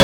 Oh